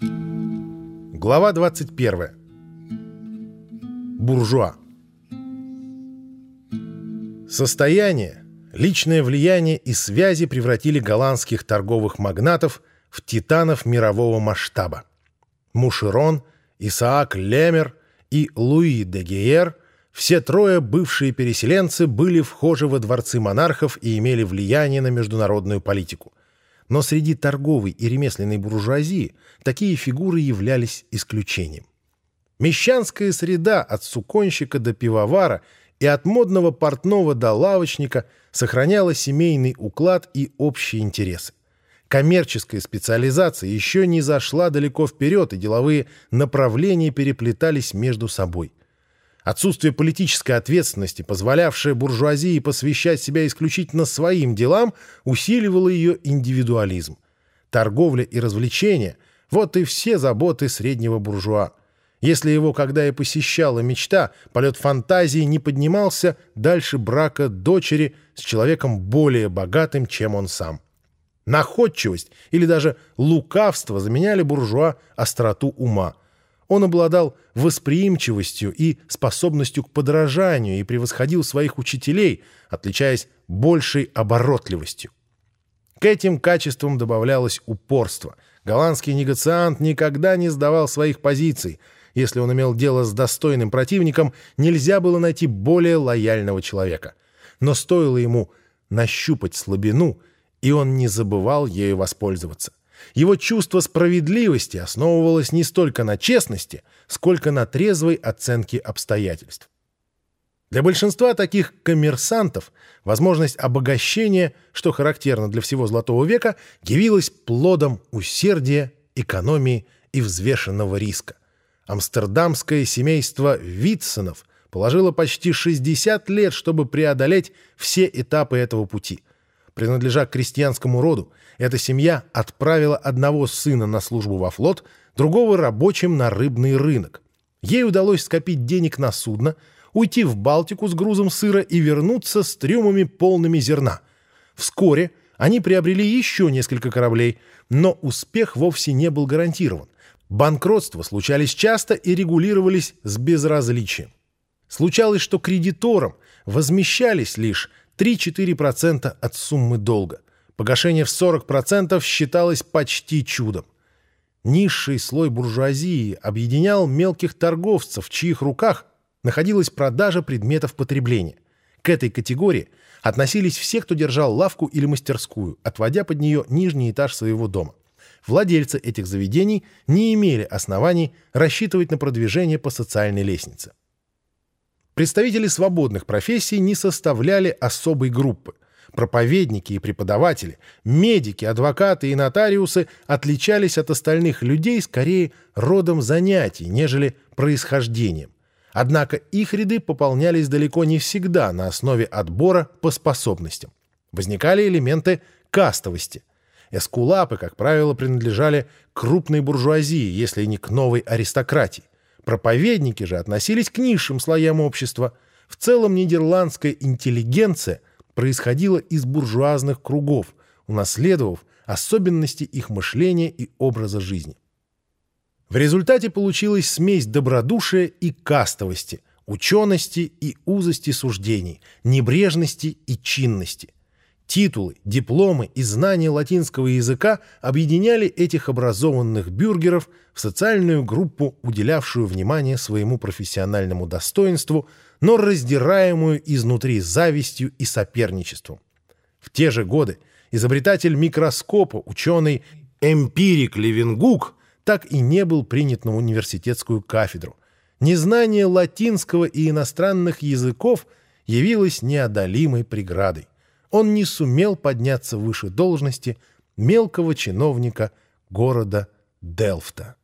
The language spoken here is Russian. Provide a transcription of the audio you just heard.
Глава 21. Буржуа. Состояние, личное влияние и связи превратили голландских торговых магнатов в титанов мирового масштаба. Мушерон, Исаак Лемер и Луи де Гейер – все трое бывшие переселенцы были вхожи во дворцы монархов и имели влияние на международную политику. Но среди торговой и ремесленной буржуазии такие фигуры являлись исключением. Мещанская среда от суконщика до пивовара и от модного портного до лавочника сохраняла семейный уклад и общие интересы. Коммерческая специализация еще не зашла далеко вперед, и деловые направления переплетались между собой. Отсутствие политической ответственности, позволявшее буржуазии посвящать себя исключительно своим делам, усиливало ее индивидуализм. Торговля и развлечения – вот и все заботы среднего буржуа. Если его когда и посещала мечта, полет фантазии не поднимался дальше брака дочери с человеком более богатым, чем он сам. Находчивость или даже лукавство заменяли буржуа остроту ума – он обладал восприимчивостью и способностью к подражанию и превосходил своих учителей, отличаясь большей оборотливостью. К этим качествам добавлялось упорство. Голландский негациант никогда не сдавал своих позиций. Если он имел дело с достойным противником, нельзя было найти более лояльного человека. Но стоило ему нащупать слабину, и он не забывал ею воспользоваться. Его чувство справедливости основывалось не столько на честности, сколько на трезвой оценке обстоятельств. Для большинства таких коммерсантов возможность обогащения, что характерно для всего Золотого века, явилась плодом усердия, экономии и взвешенного риска. Амстердамское семейство Витсонов положило почти 60 лет, чтобы преодолеть все этапы этого пути – Принадлежа крестьянскому роду, эта семья отправила одного сына на службу во флот, другого рабочим на рыбный рынок. Ей удалось скопить денег на судно, уйти в Балтику с грузом сыра и вернуться с трюмами полными зерна. Вскоре они приобрели еще несколько кораблей, но успех вовсе не был гарантирован. Банкротства случались часто и регулировались с безразличием. Случалось, что кредиторам возмещались лишь 3-4% от суммы долга. Погашение в 40% считалось почти чудом. Низший слой буржуазии объединял мелких торговцев, в чьих руках находилась продажа предметов потребления. К этой категории относились все, кто держал лавку или мастерскую, отводя под нее нижний этаж своего дома. Владельцы этих заведений не имели оснований рассчитывать на продвижение по социальной лестнице. Представители свободных профессий не составляли особой группы. Проповедники и преподаватели, медики, адвокаты и нотариусы отличались от остальных людей скорее родом занятий, нежели происхождением. Однако их ряды пополнялись далеко не всегда на основе отбора по способностям. Возникали элементы кастовости. Эскулапы, как правило, принадлежали крупной буржуазии, если не к новой аристократии. Проповедники же относились к низшим слоям общества. В целом нидерландская интеллигенция происходила из буржуазных кругов, унаследовав особенности их мышления и образа жизни. В результате получилась смесь добродушия и кастовости, учености и узости суждений, небрежности и чинности – Титулы, дипломы и знания латинского языка объединяли этих образованных бюргеров в социальную группу, уделявшую внимание своему профессиональному достоинству, но раздираемую изнутри завистью и соперничеством. В те же годы изобретатель микроскопа, ученый эмпирик Левенгук, так и не был принят на университетскую кафедру. Незнание латинского и иностранных языков явилось неодолимой преградой он не сумел подняться выше должности мелкого чиновника города Делфта.